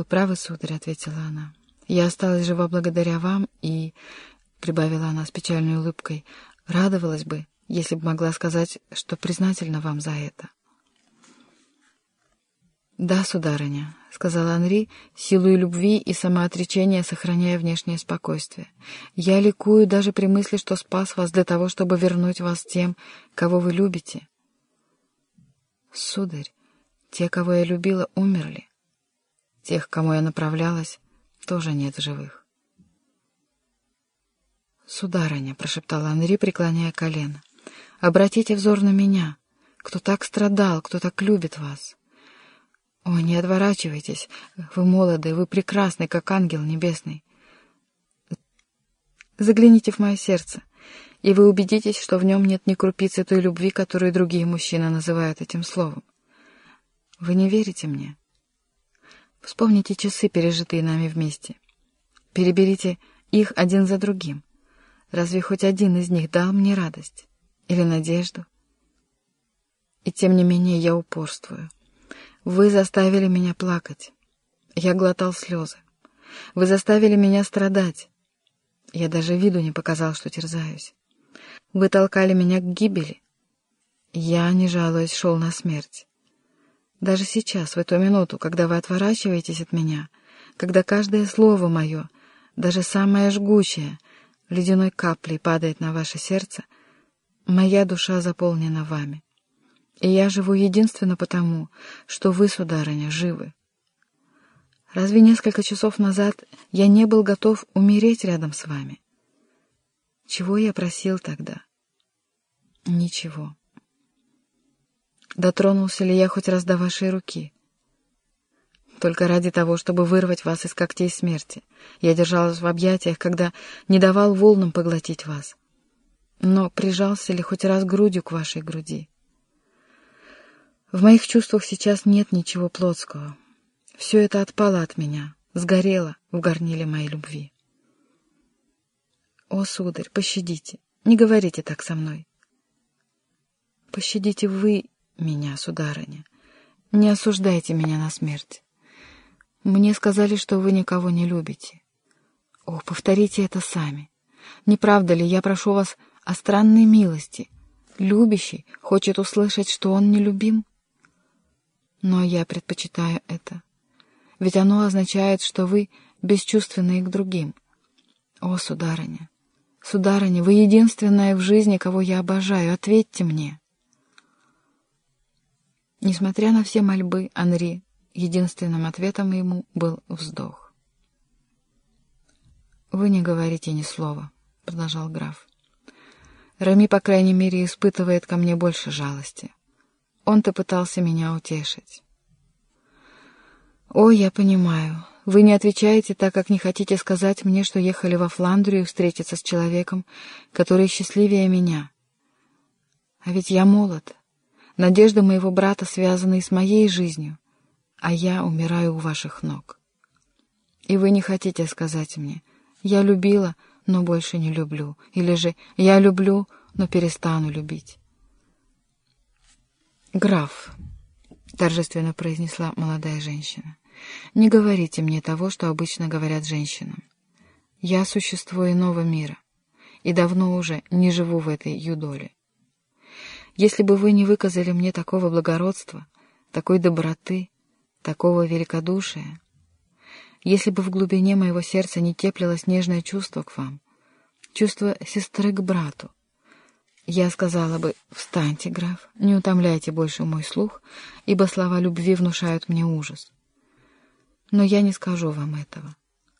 «Вы правы, сударь», — ответила она. «Я осталась жива благодаря вам и...» — прибавила она с печальной улыбкой. «Радовалась бы, если бы могла сказать, что признательна вам за это». «Да, сударыня», — сказала Анри, силой любви и самоотречения сохраняя внешнее спокойствие. «Я ликую даже при мысли, что спас вас для того, чтобы вернуть вас тем, кого вы любите». «Сударь, те, кого я любила, умерли. Тех, к кому я направлялась, тоже нет живых». «Сударыня», — прошептала Анри, преклоняя колено, — «обратите взор на меня, кто так страдал, кто так любит вас». О, не отворачивайтесь. Вы молоды, вы прекрасны, как ангел небесный. Загляните в мое сердце, и вы убедитесь, что в нем нет ни крупицы той любви, которую другие мужчины называют этим словом. Вы не верите мне? Вспомните часы, пережитые нами вместе. Переберите их один за другим. Разве хоть один из них дал мне радость или надежду? И тем не менее я упорствую. Вы заставили меня плакать. Я глотал слезы. Вы заставили меня страдать. Я даже виду не показал, что терзаюсь. Вы толкали меня к гибели. Я, не жалуясь, шел на смерть. Даже сейчас, в эту минуту, когда вы отворачиваетесь от меня, когда каждое слово мое, даже самое жгучее, ледяной каплей падает на ваше сердце, моя душа заполнена вами. И я живу единственно потому, что вы, сударыня, живы. Разве несколько часов назад я не был готов умереть рядом с вами? Чего я просил тогда? Ничего. Дотронулся ли я хоть раз до вашей руки? Только ради того, чтобы вырвать вас из когтей смерти. Я держалась в объятиях, когда не давал волнам поглотить вас. Но прижался ли хоть раз грудью к вашей груди? В моих чувствах сейчас нет ничего плотского. Все это отпало от меня, сгорело в горниле моей любви. О, сударь, пощадите, не говорите так со мной. Пощадите вы меня, сударыня, не осуждайте меня на смерть. Мне сказали, что вы никого не любите. О, повторите это сами. Не правда ли, я прошу вас о странной милости. Любящий хочет услышать, что он не любим? Но я предпочитаю это. Ведь оно означает, что вы бесчувственны к другим. О, сударыня, сударыня, вы единственная в жизни, кого я обожаю. Ответьте мне. Несмотря на все мольбы Анри, единственным ответом ему был вздох. «Вы не говорите ни слова», — продолжал граф. «Рами, по крайней мере, испытывает ко мне больше жалости». Он-то пытался меня утешить. «О, я понимаю. Вы не отвечаете, так как не хотите сказать мне, что ехали во Фландрию встретиться с человеком, который счастливее меня. А ведь я молод. Надежда моего брата связана и с моей жизнью, а я умираю у ваших ног. И вы не хотите сказать мне, я любила, но больше не люблю, или же я люблю, но перестану любить. «Граф», — торжественно произнесла молодая женщина, — «не говорите мне того, что обычно говорят женщинам. Я существо иного мира, и давно уже не живу в этой юдоле. Если бы вы не выказали мне такого благородства, такой доброты, такого великодушия, если бы в глубине моего сердца не теплилось нежное чувство к вам, чувство сестры к брату, я сказала бы, встаньте, граф, не утомляйте больше мой слух, ибо слова любви внушают мне ужас. Но я не скажу вам этого,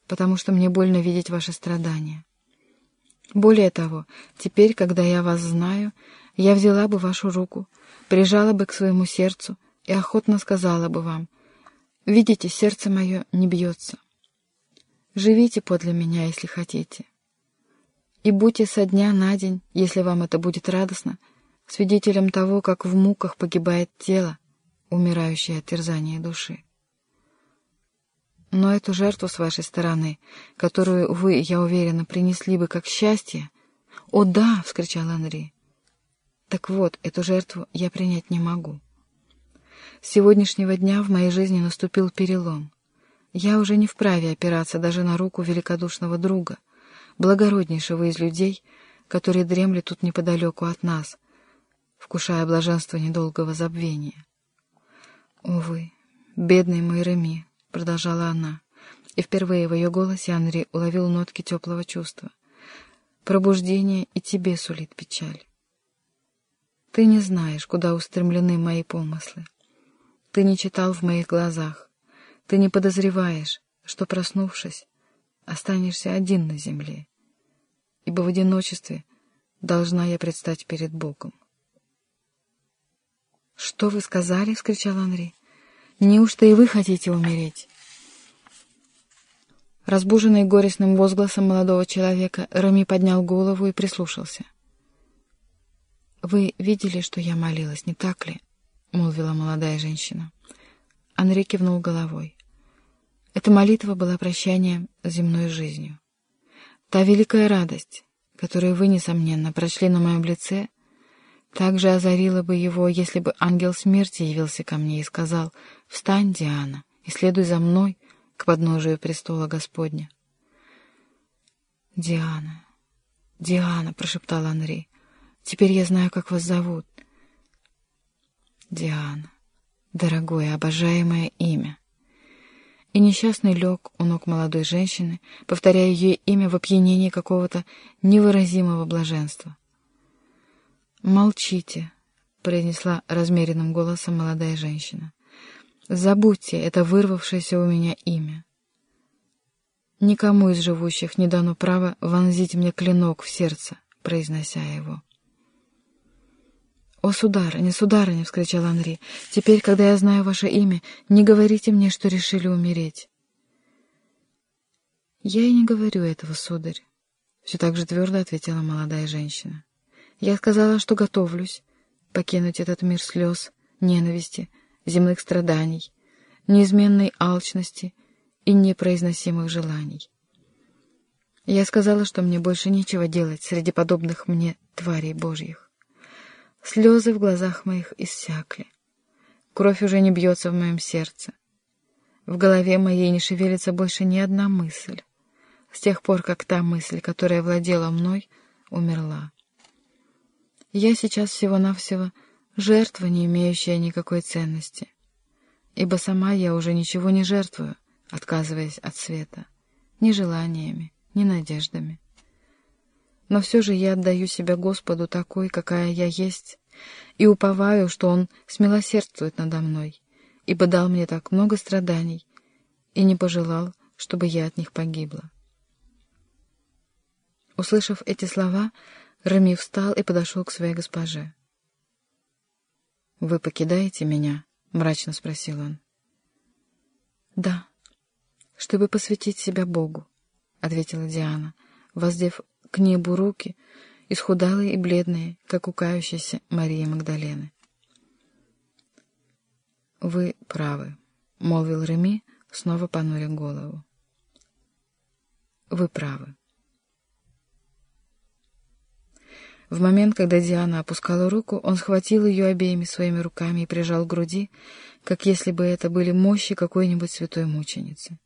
потому что мне больно видеть ваши страдания. Более того, теперь, когда я вас знаю, я взяла бы вашу руку, прижала бы к своему сердцу и охотно сказала бы вам, «Видите, сердце мое не бьется. Живите подле меня, если хотите. И будьте со дня на день, если вам это будет радостно, свидетелем того, как в муках погибает тело, умирающее от терзания души. Но эту жертву с вашей стороны, которую вы, я уверена, принесли бы как счастье... «О, да!» — вскричал Анри. «Так вот, эту жертву я принять не могу. С сегодняшнего дня в моей жизни наступил перелом. Я уже не вправе опираться даже на руку великодушного друга, благороднейшего из людей, который дремлет тут неподалеку от нас, вкушая блаженство недолгого забвения. «Увы, бедный мой Реми», — продолжала она, и впервые в ее голосе Анри уловил нотки теплого чувства. «Пробуждение и тебе сулит печаль. Ты не знаешь, куда устремлены мои помыслы. Ты не читал в моих глазах. Ты не подозреваешь, что, проснувшись, останешься один на земле, ибо в одиночестве должна я предстать перед Богом. «Что вы сказали?» — вскричал Анри. «Неужто и вы хотите умереть?» Разбуженный горестным возгласом молодого человека, Рами поднял голову и прислушался. «Вы видели, что я молилась, не так ли?» — молвила молодая женщина. Анри кивнул головой. Эта молитва была прощанием с земной жизнью. Та великая радость, которую вы, несомненно, прочли на моем лице, также озарила бы его, если бы ангел смерти явился ко мне и сказал «Встань, Диана, и следуй за мной к подножию престола Господня». «Диана, Диана», — прошептал Анри, — «теперь я знаю, как вас зовут». «Диана, дорогое, обожаемое имя». И несчастный лег у ног молодой женщины, повторяя ее имя в опьянении какого-то невыразимого блаженства. «Молчите», — произнесла размеренным голосом молодая женщина. «Забудьте это вырвавшееся у меня имя. Никому из живущих не дано право вонзить мне клинок в сердце, произнося его». «О, сударыня, сударыня!» — вскричал Анри. «Теперь, когда я знаю ваше имя, не говорите мне, что решили умереть». «Я и не говорю этого, сударь», — все так же твердо ответила молодая женщина. «Я сказала, что готовлюсь покинуть этот мир слез, ненависти, земных страданий, неизменной алчности и непроизносимых желаний. Я сказала, что мне больше нечего делать среди подобных мне тварей божьих. Слезы в глазах моих иссякли. Кровь уже не бьется в моем сердце. В голове моей не шевелится больше ни одна мысль. С тех пор, как та мысль, которая владела мной, умерла. Я сейчас всего-навсего жертва, не имеющая никакой ценности. Ибо сама я уже ничего не жертвую, отказываясь от света, ни желаниями, ни надеждами. Но все же я отдаю себя Господу такой, какая я есть, и уповаю, что Он смилосердствует надо мной, ибо дал мне так много страданий и не пожелал, чтобы я от них погибла. Услышав эти слова, Рами встал и подошел к своей госпоже. «Вы покидаете меня?» — мрачно спросил он. «Да, чтобы посвятить себя Богу», — ответила Диана, воздев к небу руки, исхудалые и бледные, как у кающейся Марии Магдалены. «Вы правы», — молвил Реми, снова понуря голову. «Вы правы». В момент, когда Диана опускала руку, он схватил ее обеими своими руками и прижал к груди, как если бы это были мощи какой-нибудь святой мученицы.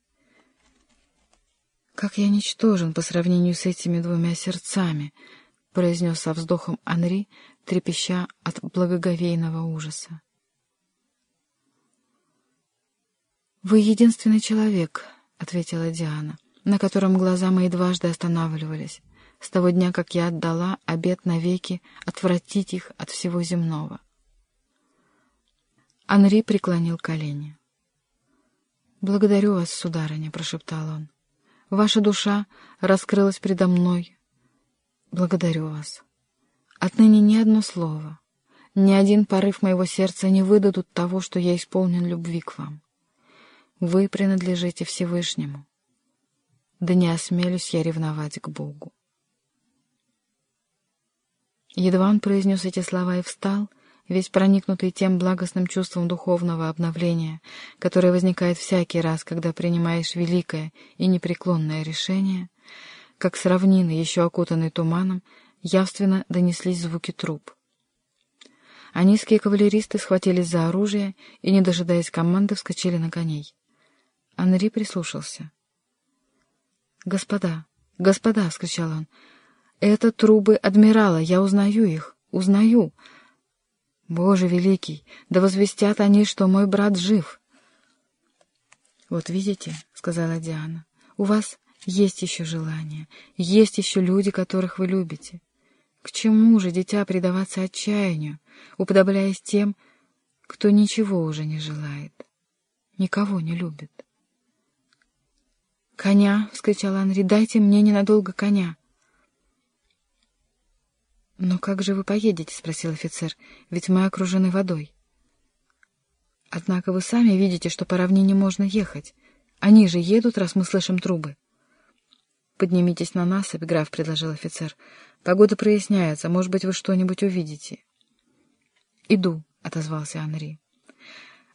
«Как я ничтожен по сравнению с этими двумя сердцами!» — произнес со вздохом Анри, трепеща от благоговейного ужаса. «Вы единственный человек», — ответила Диана, на котором глаза мои дважды останавливались, с того дня, как я отдала обет навеки отвратить их от всего земного. Анри преклонил колени. «Благодарю вас, сударыня», — прошептал он. Ваша душа раскрылась предо мной. Благодарю вас. Отныне ни одно слово, ни один порыв моего сердца не выдадут того, что я исполнен любви к вам. Вы принадлежите Всевышнему. Да не осмелюсь я ревновать к Богу. Едва он произнес эти слова и встал, — весь проникнутый тем благостным чувством духовного обновления, которое возникает всякий раз, когда принимаешь великое и непреклонное решение, как с равнины, еще окутанной туманом, явственно донеслись звуки труп. А низкие кавалеристы схватились за оружие и, не дожидаясь команды, вскочили на коней. Анри прислушался. «Господа, господа!» — вскричал он. «Это трубы адмирала, я узнаю их, узнаю!» «Боже великий, да возвестят они, что мой брат жив!» «Вот видите», — сказала Диана, — «у вас есть еще желание, есть еще люди, которых вы любите. К чему же, дитя, предаваться отчаянию, уподобляясь тем, кто ничего уже не желает, никого не любит?» «Коня!» — вскричал Анри. «Дайте мне ненадолго коня!» «Но как же вы поедете?» — спросил офицер. «Ведь мы окружены водой». «Однако вы сами видите, что по равнине можно ехать. Они же едут, раз мы слышим трубы». «Поднимитесь на насыпь, граф», — предложил офицер. «Погода проясняется. Может быть, вы что-нибудь увидите». «Иду», — отозвался Анри.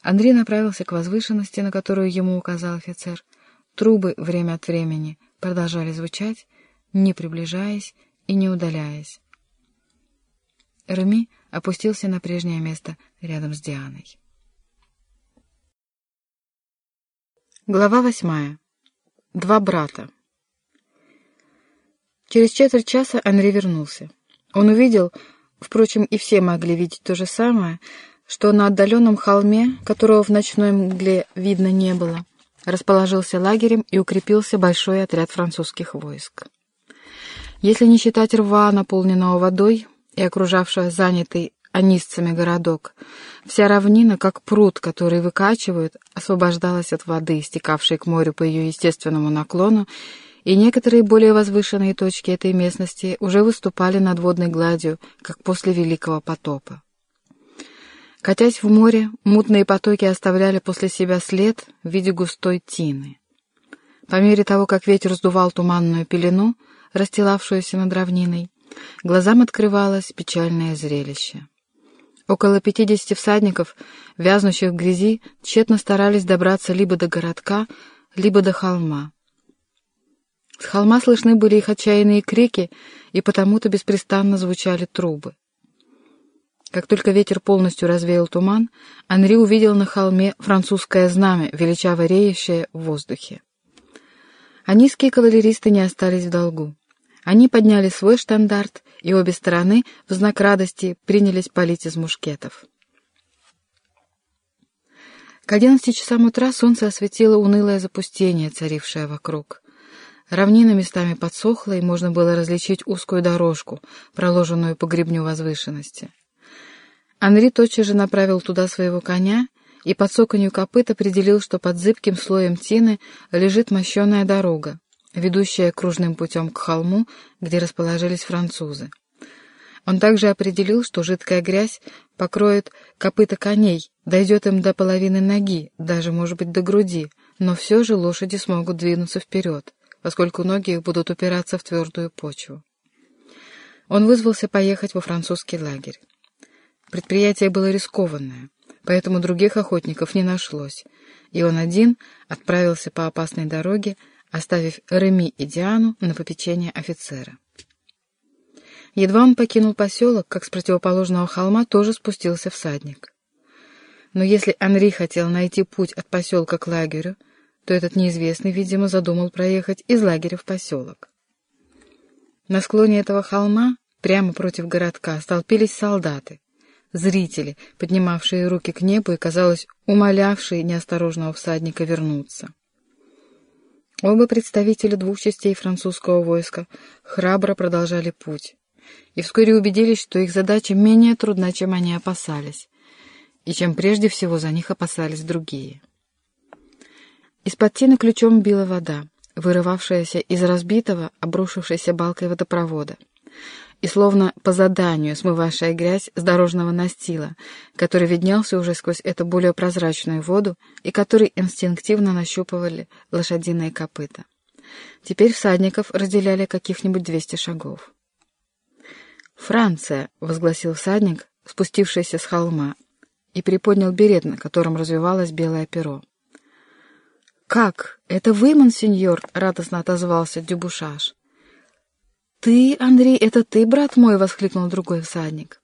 Андрей направился к возвышенности, на которую ему указал офицер. Трубы время от времени продолжали звучать, не приближаясь и не удаляясь. Реми опустился на прежнее место рядом с Дианой. Глава восьмая. Два брата. Через четверть часа Анри вернулся. Он увидел, впрочем, и все могли видеть то же самое, что на отдаленном холме, которого в ночной мгле видно не было, расположился лагерем и укрепился большой отряд французских войск. Если не считать рва, наполненного водой, и окружавшая занятый анисцами городок. Вся равнина, как пруд, который выкачивают, освобождалась от воды, стекавшей к морю по ее естественному наклону, и некоторые более возвышенные точки этой местности уже выступали над водной гладью, как после Великого потопа. Катясь в море, мутные потоки оставляли после себя след в виде густой тины. По мере того, как ветер сдувал туманную пелену, расстилавшуюся над равниной, глазам открывалось печальное зрелище. Около пятидесяти всадников, вязнущих в грязи, тщетно старались добраться либо до городка, либо до холма. С холма слышны были их отчаянные крики, и потому-то беспрестанно звучали трубы. Как только ветер полностью развеял туман, Анри увидел на холме французское знамя, величаво реющее в воздухе. А низкие кавалеристы не остались в долгу. Они подняли свой штандарт, и обе стороны в знак радости принялись палить из мушкетов. К одиннадцати часам утра солнце осветило унылое запустение, царившее вокруг. Равнина местами подсохла, и можно было различить узкую дорожку, проложенную по гребню возвышенности. Анри тотчас же направил туда своего коня и под соконью копыт определил, что под зыбким слоем тины лежит мощеная дорога, ведущая кружным путем к холму, где расположились французы. Он также определил, что жидкая грязь покроет копыта коней, дойдет им до половины ноги, даже, может быть, до груди, но все же лошади смогут двинуться вперед, поскольку ноги их будут упираться в твердую почву. Он вызвался поехать во французский лагерь. Предприятие было рискованное, поэтому других охотников не нашлось, и он один отправился по опасной дороге, оставив Реми и Диану на попечение офицера. Едва он покинул поселок, как с противоположного холма тоже спустился всадник. Но если Анри хотел найти путь от поселка к лагерю, то этот неизвестный, видимо, задумал проехать из лагеря в поселок. На склоне этого холма, прямо против городка, столпились солдаты, зрители, поднимавшие руки к небу и, казалось, умолявшие неосторожного всадника вернуться. Оба представителя двух частей французского войска храбро продолжали путь, и вскоре убедились, что их задача менее трудна, чем они опасались, и чем прежде всего за них опасались другие. Из-под тины ключом била вода, вырывавшаяся из разбитого, обрушившейся балкой водопровода и словно по заданию смывавшая грязь с дорожного настила, который виднелся уже сквозь эту более прозрачную воду и который инстинктивно нащупывали лошадиные копыта. Теперь всадников разделяли каких-нибудь двести шагов. «Франция!» — возгласил всадник, спустившийся с холма, и приподнял берет, на котором развивалось белое перо. «Как? Это вы, монсеньор?» — радостно отозвался Дюбушаш. «Ты, Андрей, это ты, брат мой!» — воскликнул другой всадник.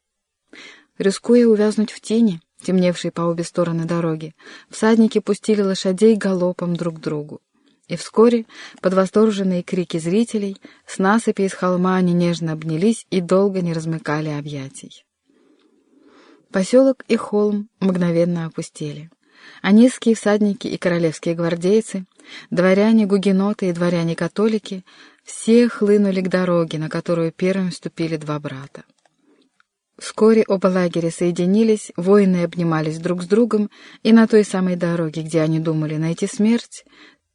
Рискуя увязнуть в тени, темневшей по обе стороны дороги, всадники пустили лошадей галопом друг к другу. И вскоре, под восторженные крики зрителей, с насыпи из холма они нежно обнялись и долго не размыкали объятий. Поселок и холм мгновенно опустели. А низкие всадники и королевские гвардейцы, дворяне, гугеноты и дворяне-католики все хлынули к дороге, на которую первым вступили два брата. Вскоре оба лагеря соединились, воины обнимались друг с другом, и на той самой дороге, где они думали найти смерть,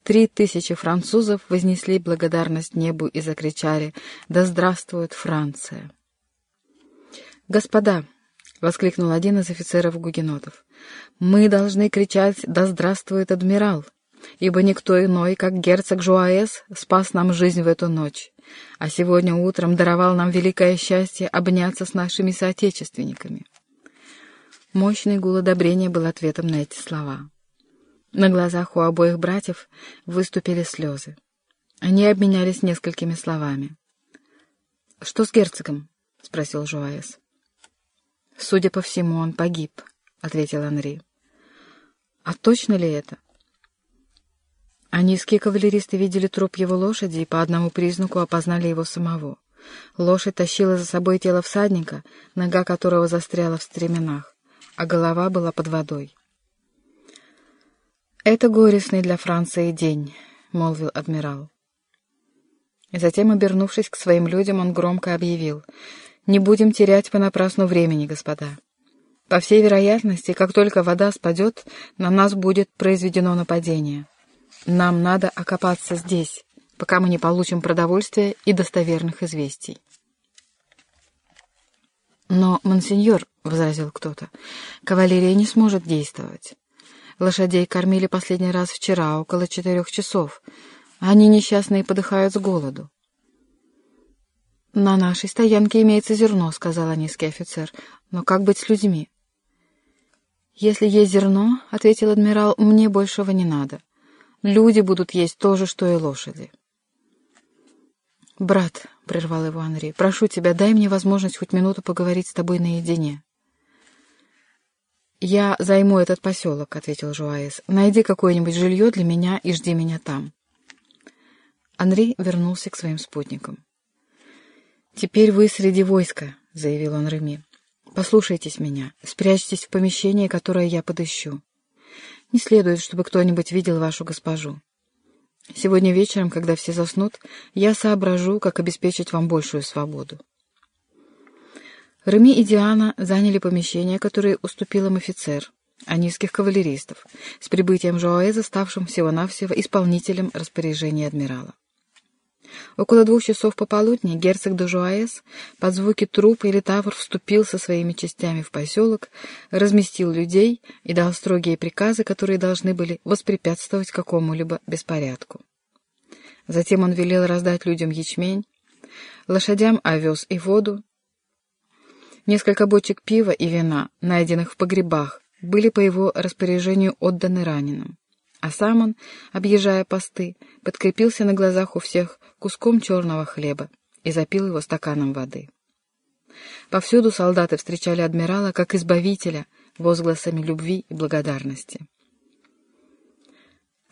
Три тысячи французов вознесли благодарность небу и закричали «Да здравствует Франция!» «Господа!» — воскликнул один из офицеров гугенотов. «Мы должны кричать «Да здравствует адмирал!» ибо никто иной, как герцог Жуаэс, спас нам жизнь в эту ночь, а сегодня утром даровал нам великое счастье обняться с нашими соотечественниками». Мощный гул одобрения был ответом на эти слова. На глазах у обоих братьев выступили слезы. Они обменялись несколькими словами. «Что с герцогом?» — спросил Жуаэс. «Судя по всему, он погиб», — ответил Анри. «А точно ли это?» А низкие кавалеристы видели труп его лошади и по одному признаку опознали его самого. Лошадь тащила за собой тело всадника, нога которого застряла в стременах, а голова была под водой. «Это горестный для Франции день», — молвил адмирал. Затем, обернувшись к своим людям, он громко объявил, «Не будем терять понапрасну времени, господа. По всей вероятности, как только вода спадет, на нас будет произведено нападение. Нам надо окопаться здесь, пока мы не получим продовольствия и достоверных известий». «Но, монсеньор», — возразил кто-то, — «кавалерия не сможет действовать». Лошадей кормили последний раз вчера, около четырех часов. Они несчастные подыхают с голоду. «На нашей стоянке имеется зерно», — сказал низкий офицер. «Но как быть с людьми?» «Если есть зерно, — ответил адмирал, — мне большего не надо. Люди будут есть то же, что и лошади». «Брат», — прервал его Анри, — «прошу тебя, дай мне возможность хоть минуту поговорить с тобой наедине». «Я займу этот поселок», — ответил Жуаэс. «Найди какое-нибудь жилье для меня и жди меня там». Анри вернулся к своим спутникам. «Теперь вы среди войска», — заявил он Реми. «Послушайтесь меня, спрячьтесь в помещение, которое я подыщу. Не следует, чтобы кто-нибудь видел вашу госпожу. Сегодня вечером, когда все заснут, я соображу, как обеспечить вам большую свободу». Реми и Диана заняли помещение, которое уступил им офицер, а низких кавалеристов, с прибытием Жоаэза, ставшим всего-навсего исполнителем распоряжения адмирала. Около двух часов пополудни герцог де Жуаэс под звуки труп или тавр вступил со своими частями в поселок, разместил людей и дал строгие приказы, которые должны были воспрепятствовать какому-либо беспорядку. Затем он велел раздать людям ячмень, лошадям овес и воду, Несколько бочек пива и вина, найденных в погребах, были по его распоряжению отданы раненым. А сам он, объезжая посты, подкрепился на глазах у всех куском черного хлеба и запил его стаканом воды. Повсюду солдаты встречали адмирала как избавителя возгласами любви и благодарности.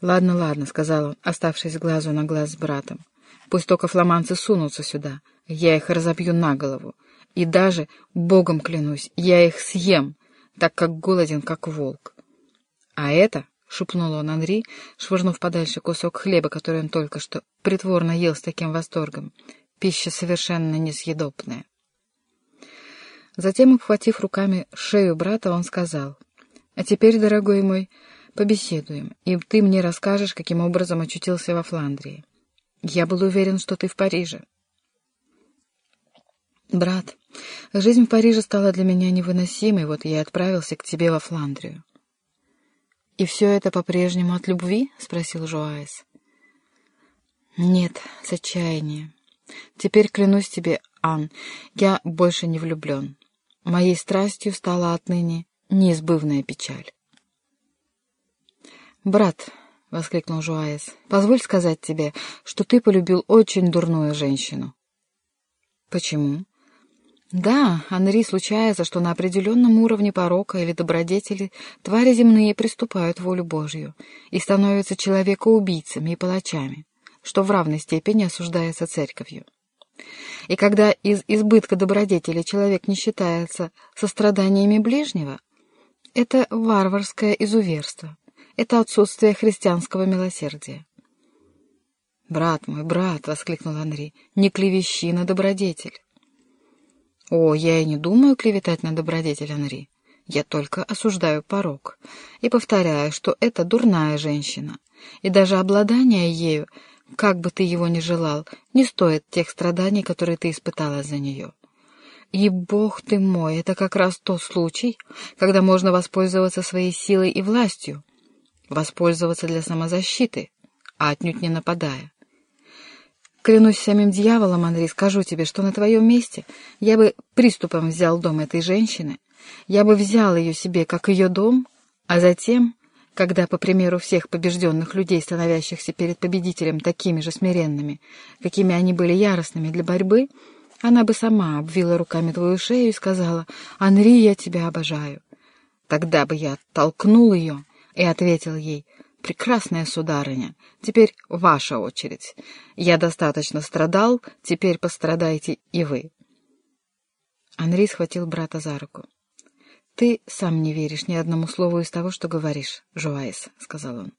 «Ладно, ладно», — сказал он, оставшись глазу на глаз с братом. «Пусть только фламанцы сунутся сюда, я их разобью на голову, и даже, богом клянусь, я их съем, так как голоден, как волк. А это, — шепнул он Анри, швырнув подальше кусок хлеба, который он только что притворно ел с таким восторгом, — пища совершенно несъедобная. Затем, обхватив руками шею брата, он сказал, «А теперь, дорогой мой, побеседуем, и ты мне расскажешь, каким образом очутился во Фландрии. Я был уверен, что ты в Париже». «Брат, жизнь в Париже стала для меня невыносимой, вот я отправился к тебе во Фландрию». «И все это по-прежнему от любви?» — спросил Жуаэс. «Нет, с отчаяния. Теперь клянусь тебе, Ан, я больше не влюблен. Моей страстью стала отныне неизбывная печаль». «Брат», — воскликнул Жуаэс, — «позволь сказать тебе, что ты полюбил очень дурную женщину». «Почему?» Да, Анри случается, что на определенном уровне порока или добродетели твари земные приступают волю Божью и становятся человекоубийцами и палачами, что в равной степени осуждается церковью. И когда из избытка добродетели человек не считается состраданиями ближнего, это варварское изуверство, это отсутствие христианского милосердия. «Брат мой, брат!» — воскликнул Анри. «Не клевещи на добродетель!» «О, я и не думаю клеветать на добродетель, Анри. Я только осуждаю порог и повторяю, что это дурная женщина, и даже обладание ею, как бы ты его ни желал, не стоит тех страданий, которые ты испытала за нее. И, бог ты мой, это как раз тот случай, когда можно воспользоваться своей силой и властью, воспользоваться для самозащиты, а отнюдь не нападая. Клянусь самим дьяволом, Андрей, скажу тебе, что на твоем месте я бы приступом взял дом этой женщины, я бы взял ее себе как ее дом, а затем, когда, по примеру всех побежденных людей, становящихся перед победителем такими же смиренными, какими они были яростными для борьбы, она бы сама обвила руками твою шею и сказала «Анри, я тебя обожаю». Тогда бы я толкнул ее и ответил ей «Прекрасная сударыня, теперь ваша очередь. Я достаточно страдал, теперь пострадайте и вы». Анри схватил брата за руку. «Ты сам не веришь ни одному слову из того, что говоришь, Жуайс», — сказал он.